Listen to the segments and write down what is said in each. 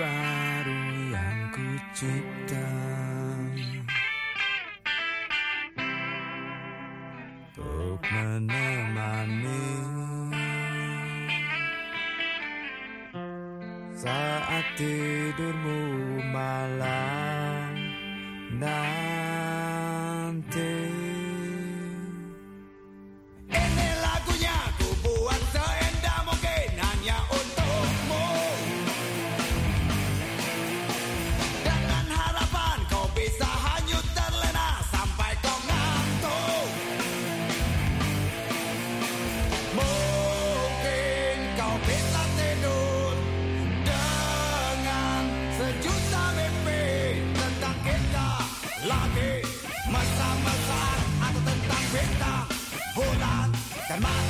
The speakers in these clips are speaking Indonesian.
baru yang ku cipta Untuk menemani Saat tidurmu malam Nah Calma.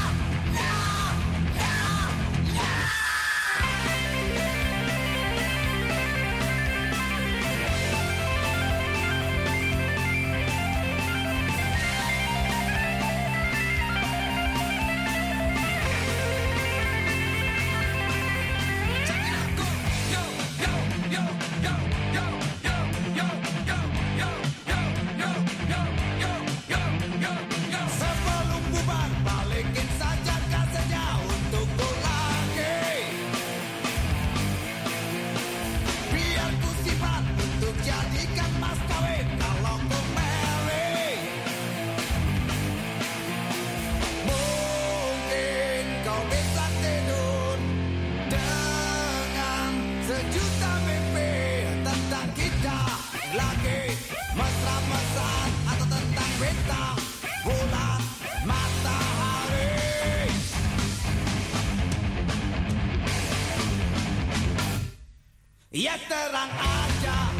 Ya terang aja.